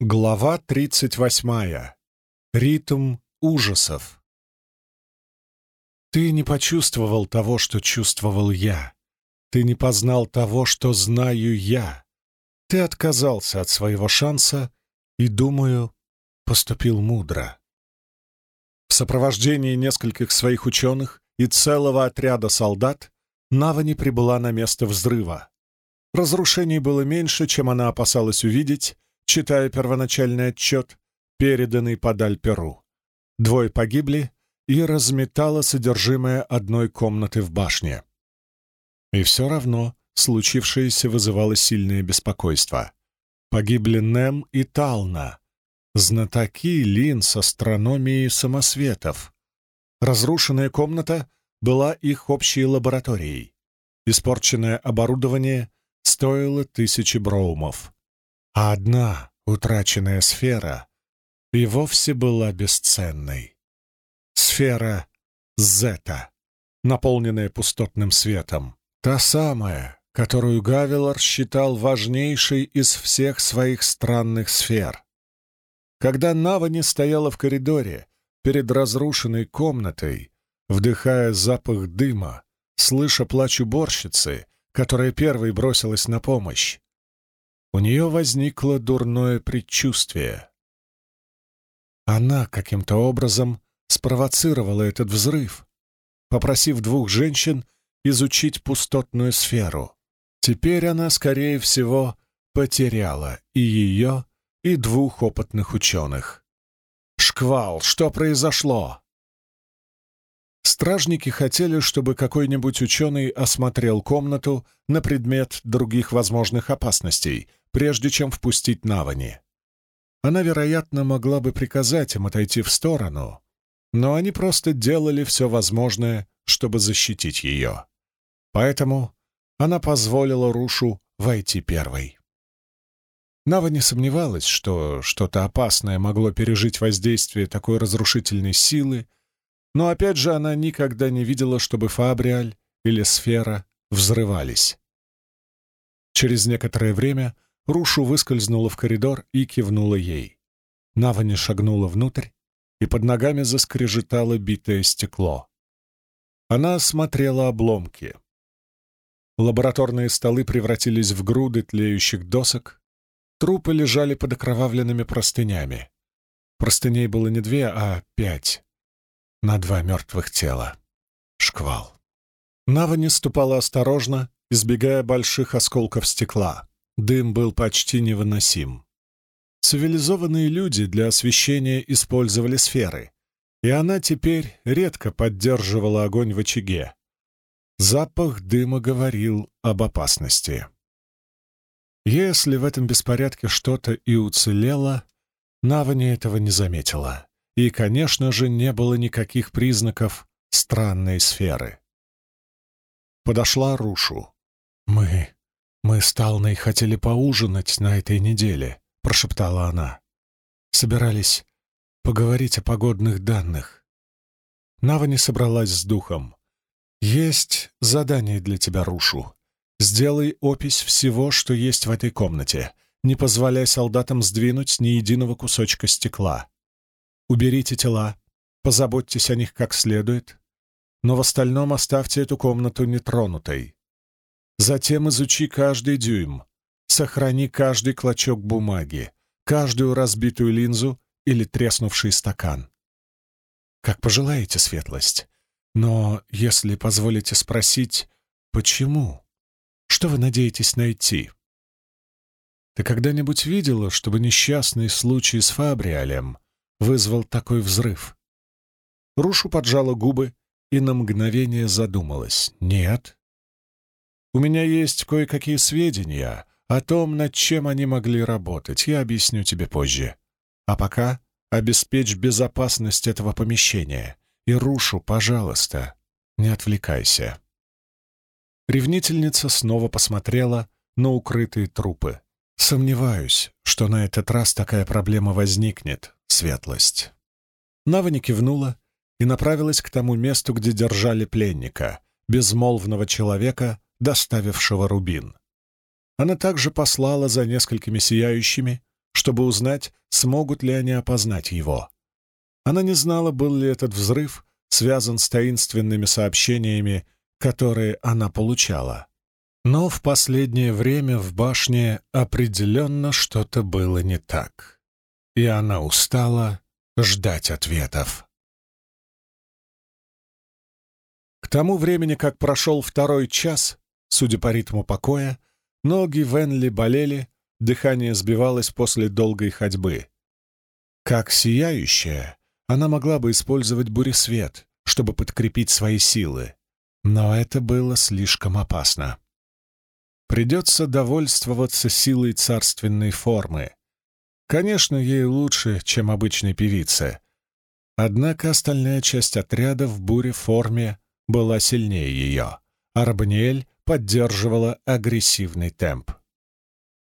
Глава 38. Ритм ужасов. Ты не почувствовал того, что чувствовал я. Ты не познал того, что знаю я. Ты отказался от своего шанса и, думаю, поступил мудро. В сопровождении нескольких своих ученых и целого отряда солдат Навани прибыла на место взрыва. Разрушений было меньше, чем она опасалась увидеть, читая первоначальный отчет, переданный под Альперу. Двое погибли и разметало содержимое одной комнаты в башне. И все равно случившееся вызывало сильное беспокойство. Погибли Нем и Тална, знатоки лин с астрономией самосветов. Разрушенная комната была их общей лабораторией. Испорченное оборудование стоило тысячи броумов а одна утраченная сфера и вовсе была бесценной. Сфера Зета, наполненная пустотным светом, та самая, которую Гавилор считал важнейшей из всех своих странных сфер. Когда Навани стояла в коридоре перед разрушенной комнатой, вдыхая запах дыма, слыша плач уборщицы, которая первой бросилась на помощь, у нее возникло дурное предчувствие. Она каким-то образом спровоцировала этот взрыв, попросив двух женщин изучить пустотную сферу. Теперь она, скорее всего, потеряла и ее, и двух опытных ученых. «Шквал! Что произошло?» Стражники хотели, чтобы какой-нибудь ученый осмотрел комнату на предмет других возможных опасностей, прежде чем впустить Навани. Она, вероятно, могла бы приказать им отойти в сторону, но они просто делали все возможное, чтобы защитить ее. Поэтому она позволила Рушу войти первой. Нава не сомневалась, что что-то опасное могло пережить воздействие такой разрушительной силы, но опять же она никогда не видела, чтобы Фабриаль или Сфера взрывались. Через некоторое время Рушу выскользнула в коридор и кивнула ей. Навани шагнула внутрь, и под ногами заскрежетало битое стекло. Она осмотрела обломки. Лабораторные столы превратились в груды тлеющих досок, трупы лежали под окровавленными простынями. Простыней было не две, а пять на два мертвых тела. Шквал. Навани ступала осторожно, избегая больших осколков стекла. Дым был почти невыносим. Цивилизованные люди для освещения использовали сферы, и она теперь редко поддерживала огонь в очаге. Запах дыма говорил об опасности. Если в этом беспорядке что-то и уцелело, Навани этого не заметила. И, конечно же, не было никаких признаков странной сферы. Подошла Рушу. «Мы... мы с Талной хотели поужинать на этой неделе», — прошептала она. «Собирались поговорить о погодных данных». Нава не собралась с духом. «Есть задание для тебя, Рушу. Сделай опись всего, что есть в этой комнате. Не позволяй солдатам сдвинуть ни единого кусочка стекла. Уберите тела, позаботьтесь о них как следует, но в остальном оставьте эту комнату нетронутой. Затем изучи каждый дюйм, сохрани каждый клочок бумаги, каждую разбитую линзу или треснувший стакан. Как пожелаете, светлость. Но если позволите спросить, почему? Что вы надеетесь найти? Ты когда-нибудь видела, чтобы несчастный случай с Фабриалем вызвал такой взрыв? Рушу поджала губы и на мгновение задумалась. «Нет. У меня есть кое-какие сведения о том, над чем они могли работать. Я объясню тебе позже. А пока обеспечь безопасность этого помещения. И Рушу, пожалуйста, не отвлекайся». Ревнительница снова посмотрела на укрытые трупы. «Сомневаюсь, что на этот раз такая проблема возникнет светлость. Нава кивнула и направилась к тому месту, где держали пленника, безмолвного человека, доставившего рубин. Она также послала за несколькими сияющими, чтобы узнать, смогут ли они опознать его. Она не знала, был ли этот взрыв связан с таинственными сообщениями, которые она получала. Но в последнее время в башне определенно что-то было не так, и она устала ждать ответов. К тому времени, как прошел второй час, судя по ритму покоя, ноги Венли болели, дыхание сбивалось после долгой ходьбы. Как сияющая, она могла бы использовать буресвет, чтобы подкрепить свои силы, но это было слишком опасно. Придется довольствоваться силой царственной формы. Конечно, ей лучше, чем обычной певице. Однако остальная часть отряда в буре-форме была сильнее ее, а Рабаниэль поддерживала агрессивный темп.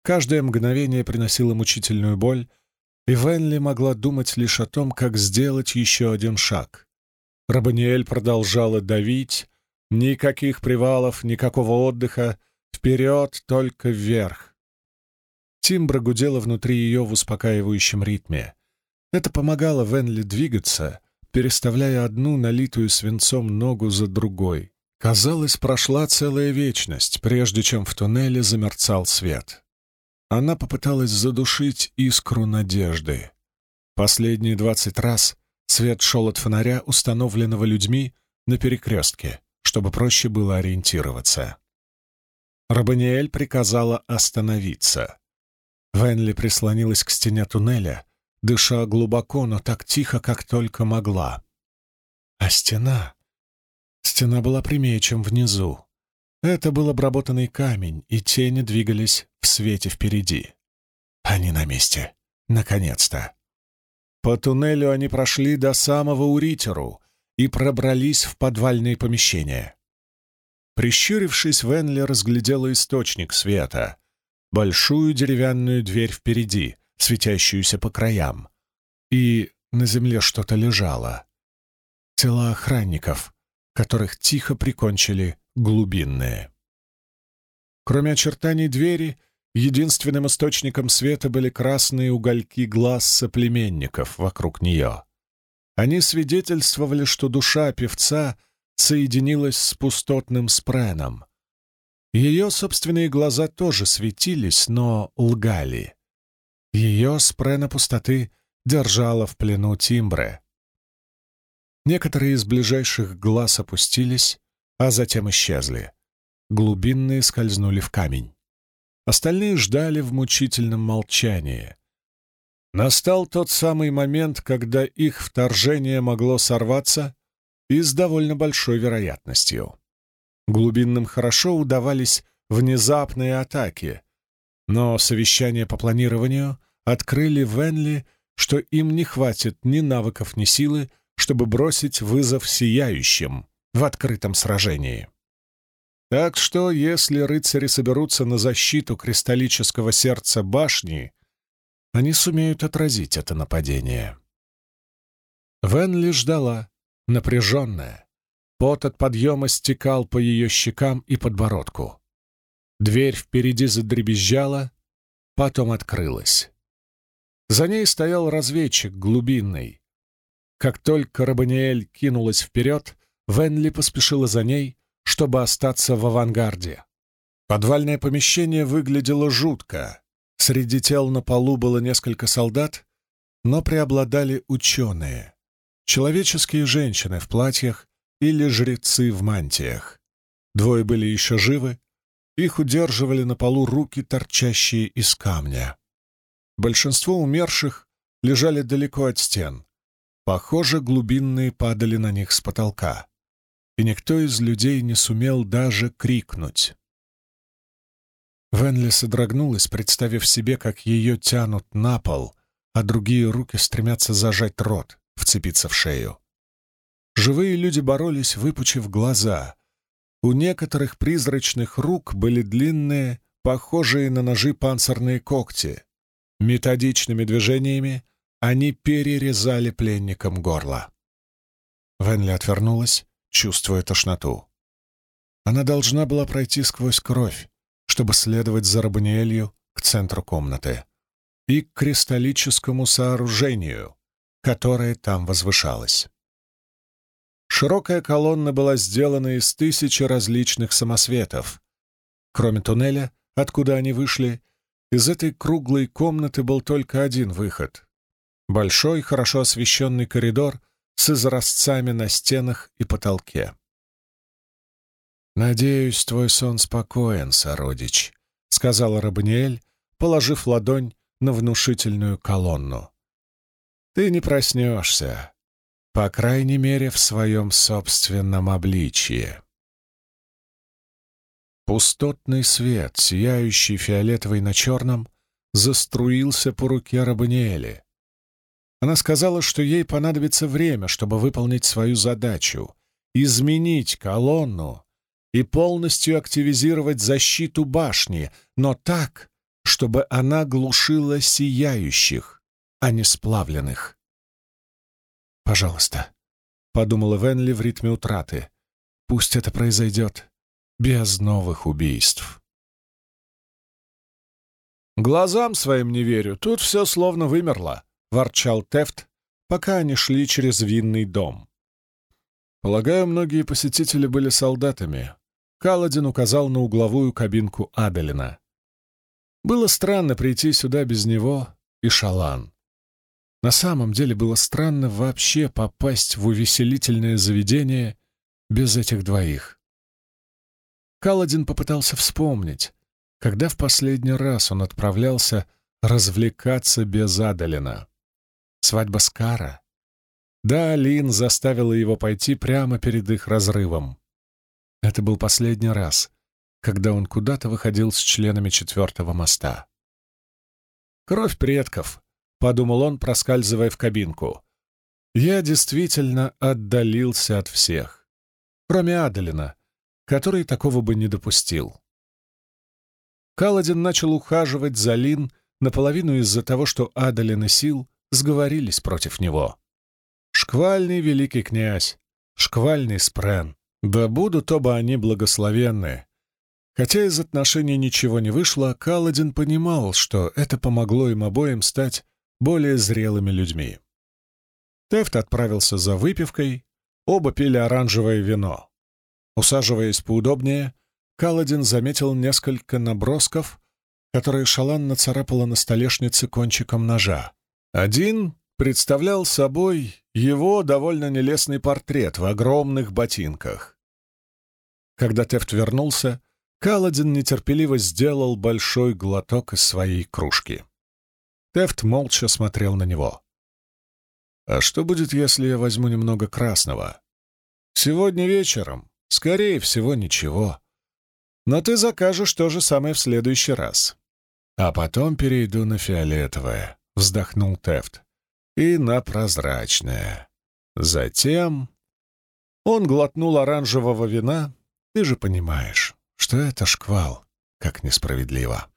Каждое мгновение приносило мучительную боль, и Венли могла думать лишь о том, как сделать еще один шаг. Рабаниэль продолжала давить, никаких привалов, никакого отдыха, вперед, только вверх. Тимбра гудела внутри ее в успокаивающем ритме. Это помогало Венли двигаться, переставляя одну налитую свинцом ногу за другой. Казалось, прошла целая вечность, прежде чем в туннеле замерцал свет. Она попыталась задушить искру надежды. Последние двадцать раз свет шел от фонаря, установленного людьми, на перекрестке, чтобы проще было ориентироваться. Рабаниэль приказала остановиться. Венли прислонилась к стене туннеля, дыша глубоко, но так тихо, как только могла. А стена... Стена была прямее, чем внизу. Это был обработанный камень, и тени двигались в свете впереди. Они на месте. Наконец-то. По туннелю они прошли до самого Уритеру и пробрались в подвальные помещения. Прищурившись, Венли разглядела источник света — большую деревянную дверь впереди, светящуюся по краям. И на земле что-то лежало. Тела охранников, которых тихо прикончили глубинные. Кроме очертаний двери, единственным источником света были красные угольки глаз соплеменников вокруг нее. Они свидетельствовали, что душа певца — соединилась с пустотным спреном. Ее собственные глаза тоже светились, но лгали. Ее спрена пустоты держала в плену Тимбре. Некоторые из ближайших глаз опустились, а затем исчезли. Глубинные скользнули в камень. Остальные ждали в мучительном молчании. Настал тот самый момент, когда их вторжение могло сорваться, и с довольно большой вероятностью. Глубинным хорошо удавались внезапные атаки, но совещания по планированию открыли Венли, что им не хватит ни навыков, ни силы, чтобы бросить вызов сияющим в открытом сражении. Так что, если рыцари соберутся на защиту кристаллического сердца башни, они сумеют отразить это нападение. Венли ждала, напряженная. Пот от подъема стекал по ее щекам и подбородку. Дверь впереди задребезжала, потом открылась. За ней стоял разведчик глубинный. Как только Рабаниэль кинулась вперед, Венли поспешила за ней, чтобы остаться в авангарде. Подвальное помещение выглядело жутко. Среди тел на полу было несколько солдат, но преобладали ученые человеческие женщины в платьях или жрецы в мантиях. Двое были еще живы, их удерживали на полу руки, торчащие из камня. Большинство умерших лежали далеко от стен. Похоже, глубинные падали на них с потолка. И никто из людей не сумел даже крикнуть. Венли содрогнулась, представив себе, как ее тянут на пол, а другие руки стремятся зажать рот вцепиться в шею. Живые люди боролись, выпучив глаза. У некоторых призрачных рук были длинные, похожие на ножи панцирные когти. Методичными движениями они перерезали пленникам горло. Венли отвернулась, чувствуя тошноту. Она должна была пройти сквозь кровь, чтобы следовать за Рабаниэлью к центру комнаты. и к кристаллическому сооружению, которое там возвышалось. Широкая колонна была сделана из тысячи различных самосветов. Кроме туннеля, откуда они вышли, из этой круглой комнаты был только один выход. Большой, хорошо освещенный коридор с изразцами на стенах и потолке. «Надеюсь, твой сон спокоен, сородич», — сказала Рабаниэль, положив ладонь на внушительную колонну. «Ты не проснешься, по крайней мере, в своем собственном обличье». Пустотный свет, сияющий фиолетовый на черном, заструился по руке Рабаниэли. Она сказала, что ей понадобится время, чтобы выполнить свою задачу — изменить колонну и полностью активизировать защиту башни, но так, чтобы она глушила сияющих, а не сплавленных. «Пожалуйста», — подумала Венли в ритме утраты, — «пусть это произойдет без новых убийств». «Глазам своим не верю, тут все словно вымерло», — ворчал Тефт, пока они шли через винный дом. Полагаю, многие посетители были солдатами. Каладин указал на угловую кабинку Аделина. Было странно прийти сюда без него и Шалан. На самом деле было странно вообще попасть в увеселительное заведение без этих двоих. Каладин попытался вспомнить, когда в последний раз он отправлялся развлекаться без Адалина. Свадьба с Кара. Да, Лин заставила его пойти прямо перед их разрывом. Это был последний раз, когда он куда-то выходил с членами четвертого моста. «Кровь предков», — подумал он, проскальзывая в кабинку. «Я действительно отдалился от всех, кроме Аделина, который такого бы не допустил». Каладин начал ухаживать за Лин наполовину из-за того, что Адалин и Сил сговорились против него. Шквальный великий князь, шквальный спрен, да будут оба они благословенны. Хотя из отношений ничего не вышло, Каладин понимал, что это помогло им обоим стать более зрелыми людьми. Тефт отправился за выпивкой, оба пили оранжевое вино. Усаживаясь поудобнее, Каладин заметил несколько набросков, которые Шалан нацарапала на столешнице кончиком ножа. Один представлял собой его довольно нелестный портрет в огромных ботинках. Когда Тефт вернулся, Каладин нетерпеливо сделал большой глоток из своей кружки. Тефт молча смотрел на него. «А что будет, если я возьму немного красного?» «Сегодня вечером. Скорее всего, ничего. Но ты закажешь то же самое в следующий раз. А потом перейду на фиолетовое», — вздохнул Тефт и на прозрачное. Затем он глотнул оранжевого вина. Ты же понимаешь, что это шквал, как несправедливо.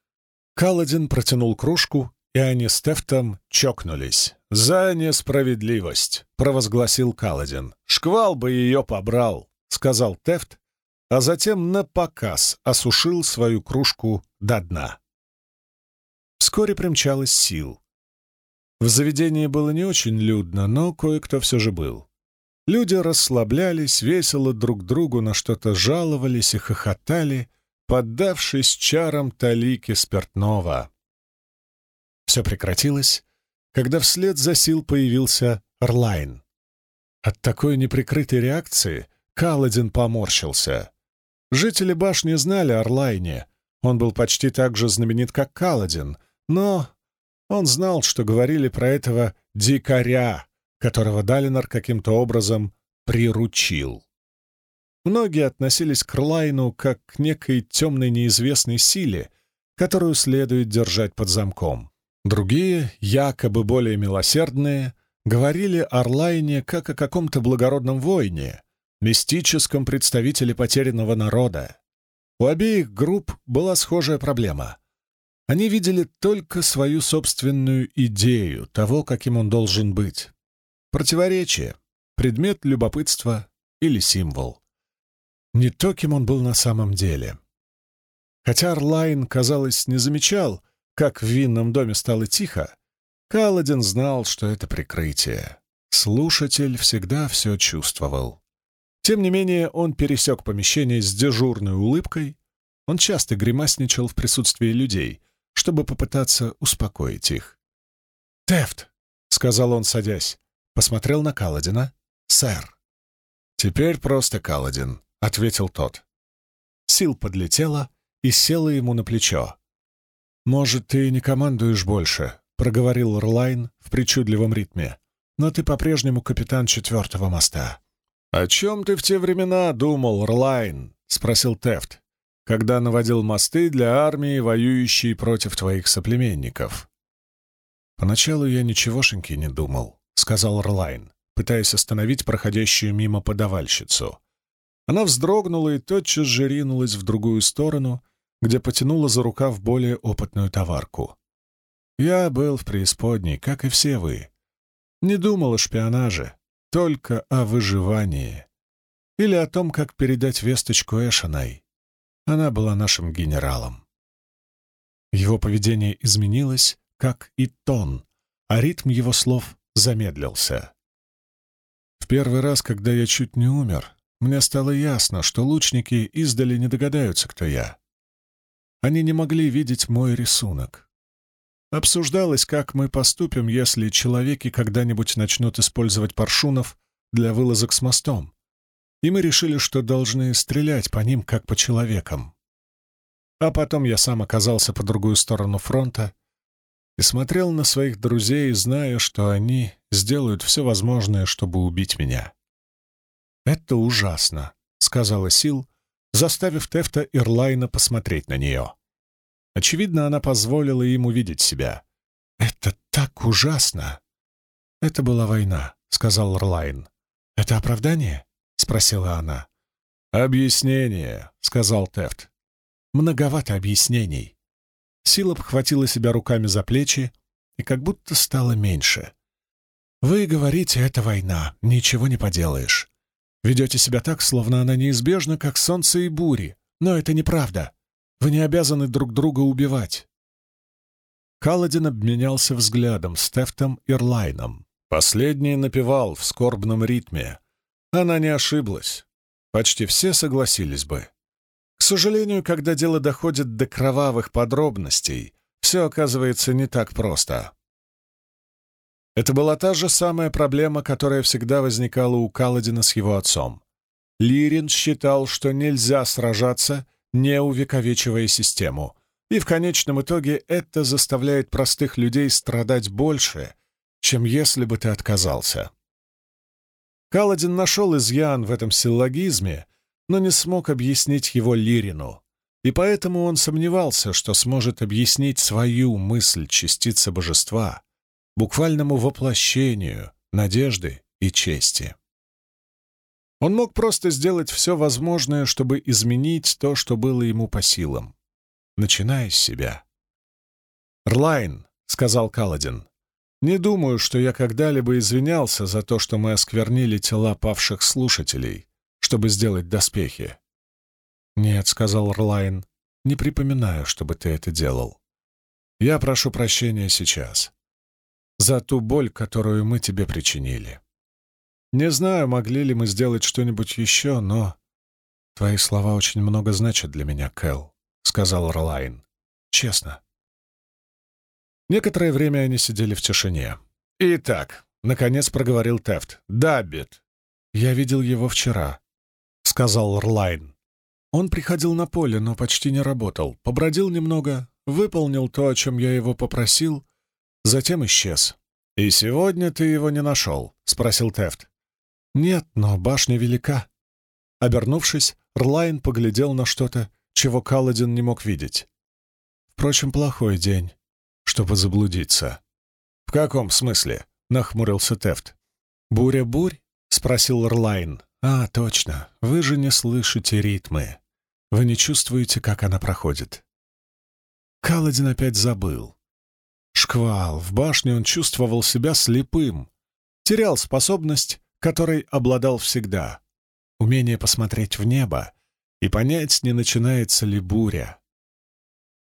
Каладин протянул кружку, и они с Тефтом чокнулись. «За несправедливость!» — провозгласил Каладин. «Шквал бы ее побрал!» — сказал Тефт, а затем на показ осушил свою кружку до дна. Вскоре примчалась сил. В заведении было не очень людно, но кое-кто все же был. Люди расслаблялись, весело друг другу на что-то жаловались и хохотали, поддавшись чарам талики спиртного. Все прекратилось, когда вслед за Сил появился Орлайн. От такой неприкрытой реакции Каладин поморщился. Жители башни знали Орлайне, он был почти так же знаменит, как Каладин, но он знал, что говорили про этого дикаря, которого Далинор каким-то образом приручил. Многие относились к Рлайну как к некой темной неизвестной силе, которую следует держать под замком. Другие, якобы более милосердные, говорили о Рлайне как о каком-то благородном воине, мистическом представителе потерянного народа. У обеих групп была схожая проблема. Они видели только свою собственную идею того, каким он должен быть. Противоречие, предмет любопытства или символ. Не то, кем он был на самом деле. Хотя Орлайн, казалось, не замечал, как в винном доме стало тихо, Каладин знал, что это прикрытие. Слушатель всегда все чувствовал. Тем не менее, он пересек помещение с дежурной улыбкой. Он часто гримасничал в присутствии людей, чтобы попытаться успокоить их. «Тефт!» — сказал он, садясь. Посмотрел на Каладина. «Сэр». «Теперь просто Каладин», — ответил тот. Сил подлетела и села ему на плечо. «Может, ты не командуешь больше», — проговорил Рлайн в причудливом ритме. «Но ты по-прежнему капитан четвертого моста». «О чем ты в те времена думал, Рлайн?» — спросил Тефт, когда наводил мосты для армии, воюющей против твоих соплеменников. «Поначалу я ничегошеньки не думал», — сказал Рлайн, пытаясь остановить проходящую мимо подавальщицу. Она вздрогнула и тотчас же ринулась в другую сторону, где потянула за рукав более опытную товарку. Я был в преисподней, как и все вы. Не думал о шпионаже, только о выживании. Или о том, как передать весточку Эшенай. Она была нашим генералом. Его поведение изменилось, как и тон, а ритм его слов замедлился. В первый раз, когда я чуть не умер, мне стало ясно, что лучники издали не догадаются, кто я. Они не могли видеть мой рисунок. Обсуждалось, как мы поступим, если человеки когда-нибудь начнут использовать паршунов для вылазок с мостом. И мы решили, что должны стрелять по ним, как по человекам. А потом я сам оказался по другую сторону фронта и смотрел на своих друзей, зная, что они сделают все возможное, чтобы убить меня. «Это ужасно», — сказала Сил, заставив Тефта Ирлайна посмотреть на нее. Очевидно, она позволила им увидеть себя. «Это так ужасно!» «Это была война», — сказал Ирлайн. «Это оправдание?» — спросила она. «Объяснение», — сказал Тефт. «Многовато объяснений». Сила обхватила себя руками за плечи и как будто стало меньше. «Вы говорите, это война, ничего не поделаешь. Ведете себя так, словно она неизбежна, как солнце и бури. Но это неправда. Вы не обязаны друг друга убивать. Каладин обменялся взглядом с Тефтом Ирлайном. Последний напевал в скорбном ритме. Она не ошиблась. Почти все согласились бы. К сожалению, когда дело доходит до кровавых подробностей, все оказывается не так просто. Это была та же самая проблема, которая всегда возникала у Каладина с его отцом. Лирин считал, что нельзя сражаться, не увековечивая систему, и в конечном итоге это заставляет простых людей страдать больше, чем если бы ты отказался. Каладин нашел изъян в этом силлогизме, но не смог объяснить его Лирину, и поэтому он сомневался, что сможет объяснить свою мысль частицы божества — буквальному воплощению надежды и чести. Он мог просто сделать все возможное, чтобы изменить то, что было ему по силам, начиная с себя. «Рлайн», — сказал Каладин, — «не думаю, что я когда-либо извинялся за то, что мы осквернили тела павших слушателей, чтобы сделать доспехи». «Нет», — сказал Рлайн, — «не припоминаю, чтобы ты это делал. Я прошу прощения сейчас за ту боль, которую мы тебе причинили. Не знаю, могли ли мы сделать что-нибудь еще, но... Твои слова очень много значат для меня, Кэл, — сказал Ролайн. Честно. Некоторое время они сидели в тишине. «Итак», — наконец проговорил Тефт, — «Даббит». «Я видел его вчера», — сказал Рлайн. Он приходил на поле, но почти не работал. Побродил немного, выполнил то, о чем я его попросил, Затем исчез. «И сегодня ты его не нашел?» — спросил Тефт. «Нет, но башня велика». Обернувшись, Рлайн поглядел на что-то, чего Каладин не мог видеть. Впрочем, плохой день, чтобы заблудиться. «В каком смысле?» — нахмурился Тефт. «Буря-бурь?» — спросил Рлайн. «А, точно. Вы же не слышите ритмы. Вы не чувствуете, как она проходит». Каладин опять забыл. Шквал. В башне он чувствовал себя слепым. Терял способность, которой обладал всегда. Умение посмотреть в небо и понять, не начинается ли буря.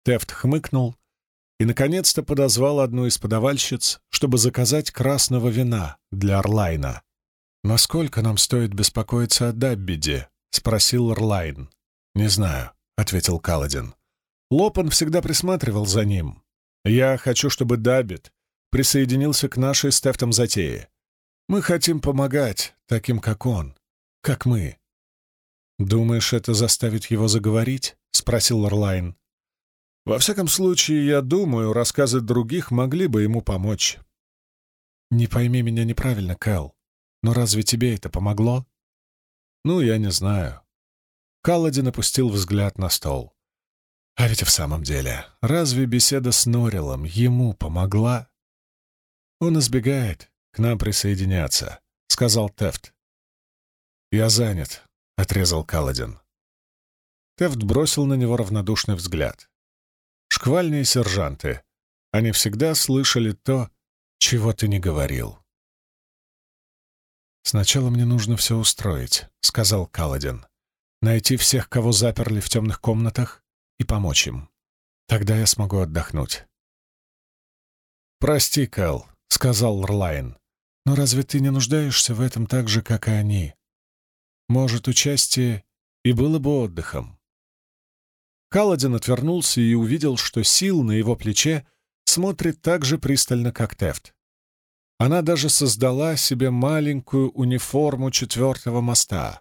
Тефт хмыкнул и, наконец-то, подозвал одну из подавальщиц, чтобы заказать красного вина для Орлайна. «Насколько нам стоит беспокоиться о Даббиде?» — спросил Орлайн. «Не знаю», — ответил Каладин. Лопан всегда присматривал за ним. «Я хочу, чтобы Даббид присоединился к нашей с затее. Мы хотим помогать таким, как он, как мы». «Думаешь, это заставит его заговорить?» — спросил Орлайн. «Во всяком случае, я думаю, рассказы других могли бы ему помочь». «Не пойми меня неправильно, Кэл. Но разве тебе это помогло? Ну, я не знаю. Каладин опустил взгляд на стол. А ведь в самом деле, разве беседа с Норилом ему помогла? Он избегает к нам присоединяться, сказал Тефт. Я занят, отрезал Каладин. Тефт бросил на него равнодушный взгляд. Шквальные сержанты. Они всегда слышали то, чего ты не говорил. «Сначала мне нужно все устроить», — сказал Каладин. «Найти всех, кого заперли в темных комнатах, и помочь им. Тогда я смогу отдохнуть». «Прости, Кал», — сказал Рлайн. «Но разве ты не нуждаешься в этом так же, как и они? Может, участие и было бы отдыхом». Каладин отвернулся и увидел, что Сил на его плече смотрит так же пристально, как Тефт. Она даже создала себе маленькую униформу четвертого моста.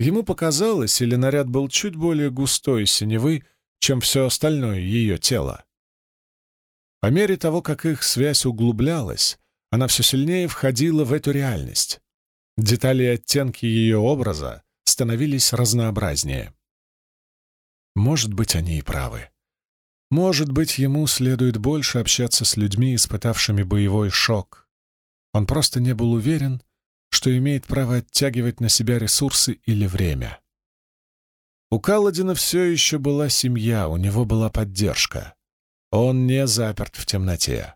Ему показалось, или наряд был чуть более густой синевы, чем все остальное ее тело. По мере того, как их связь углублялась, она все сильнее входила в эту реальность. Детали и оттенки ее образа становились разнообразнее. Может быть, они и правы. Может быть, ему следует больше общаться с людьми, испытавшими боевой шок, он просто не был уверен, что имеет право оттягивать на себя ресурсы или время. У Каладина все еще была семья, у него была поддержка. Он не заперт в темноте.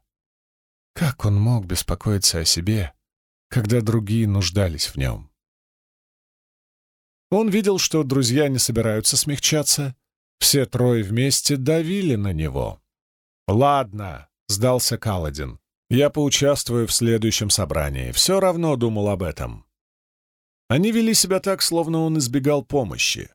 Как он мог беспокоиться о себе, когда другие нуждались в нем? Он видел, что друзья не собираются смягчаться. Все трое вместе давили на него. «Ладно», — сдался Каладин. Я поучаствую в следующем собрании. Все равно думал об этом. Они вели себя так, словно он избегал помощи.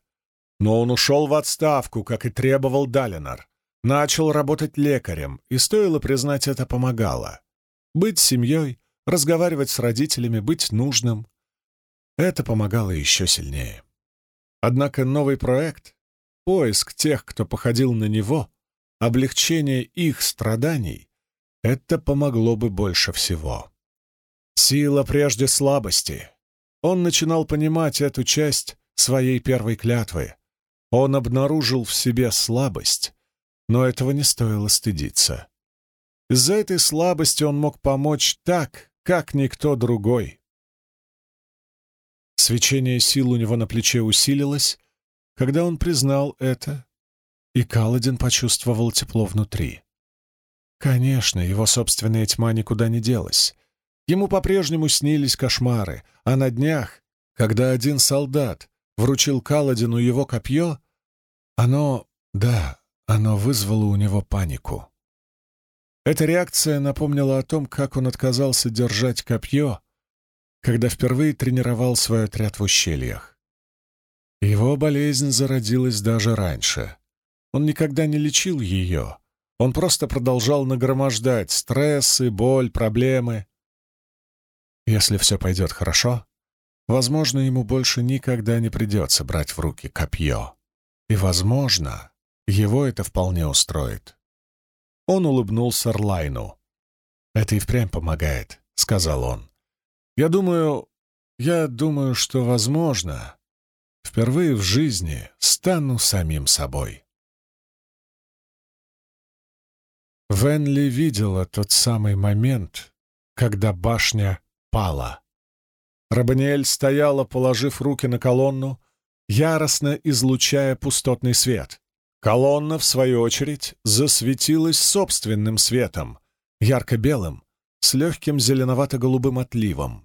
Но он ушел в отставку, как и требовал Далинар. Начал работать лекарем, и, стоило признать, это помогало. Быть семьей, разговаривать с родителями, быть нужным — это помогало еще сильнее. Однако новый проект, поиск тех, кто походил на него, облегчение их страданий — это помогло бы больше всего. Сила прежде слабости. Он начинал понимать эту часть своей первой клятвы. Он обнаружил в себе слабость, но этого не стоило стыдиться. Из-за этой слабости он мог помочь так, как никто другой. Свечение сил у него на плече усилилось, когда он признал это, и Каладин почувствовал тепло внутри. Конечно, его собственная тьма никуда не делась. Ему по-прежнему снились кошмары, а на днях, когда один солдат вручил Каладину его копье, оно, да, оно вызвало у него панику. Эта реакция напомнила о том, как он отказался держать копье, когда впервые тренировал свой отряд в ущельях. Его болезнь зародилась даже раньше. Он никогда не лечил ее, он просто продолжал нагромождать стрессы, боль, проблемы. Если все пойдет хорошо, возможно, ему больше никогда не придется брать в руки копье. И, возможно, его это вполне устроит. Он улыбнулся Орлайну. «Это и впрямь помогает», — сказал он. «Я думаю, я думаю, что, возможно, впервые в жизни стану самим собой». Венли видела тот самый момент, когда башня пала. Рабаниэль стояла, положив руки на колонну, яростно излучая пустотный свет. Колонна, в свою очередь, засветилась собственным светом, ярко-белым, с легким зеленовато-голубым отливом.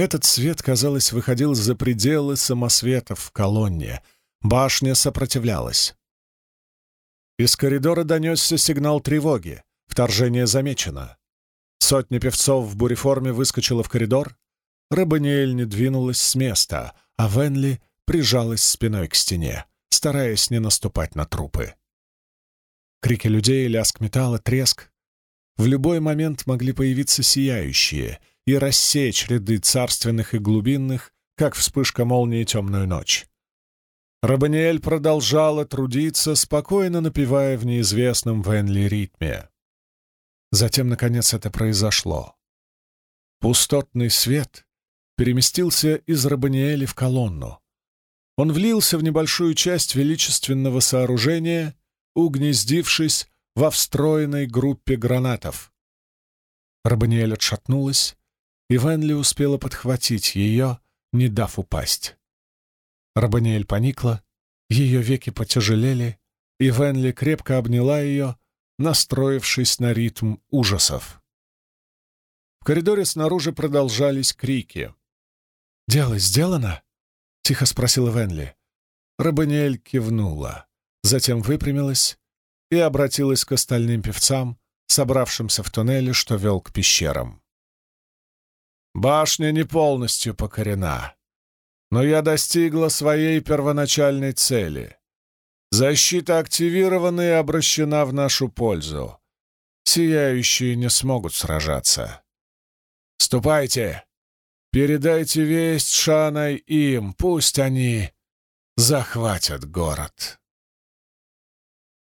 Этот свет, казалось, выходил за пределы самосветов в колонне. Башня сопротивлялась. Из коридора донесся сигнал тревоги. Вторжение замечено. Сотня певцов в буреформе выскочила в коридор. Рабаниэль не двинулась с места, а Венли прижалась спиной к стене, стараясь не наступать на трупы. Крики людей, лязг металла, треск. В любой момент могли появиться сияющие и рассечь ряды царственных и глубинных, как вспышка молнии темную ночь. Рабаниэль продолжала трудиться, спокойно напевая в неизвестном Венли ритме. Затем, наконец, это произошло. Пустотный свет переместился из Рабаниэли в колонну. Он влился в небольшую часть величественного сооружения, угнездившись во встроенной группе гранатов. Рабаниэль отшатнулась, и Венли успела подхватить ее, не дав упасть. Рабаниэль поникла, ее веки потяжелели, и Венли крепко обняла ее, настроившись на ритм ужасов. В коридоре снаружи продолжались крики. «Дело сделано?» — тихо спросила Венли. Рабаниэль кивнула, затем выпрямилась и обратилась к остальным певцам, собравшимся в туннеле, что вел к пещерам. «Башня не полностью покорена, но я достигла своей первоначальной цели. Защита активирована и обращена в нашу пользу. Сияющие не смогут сражаться. Ступайте, передайте весть Шаной им, пусть они захватят город.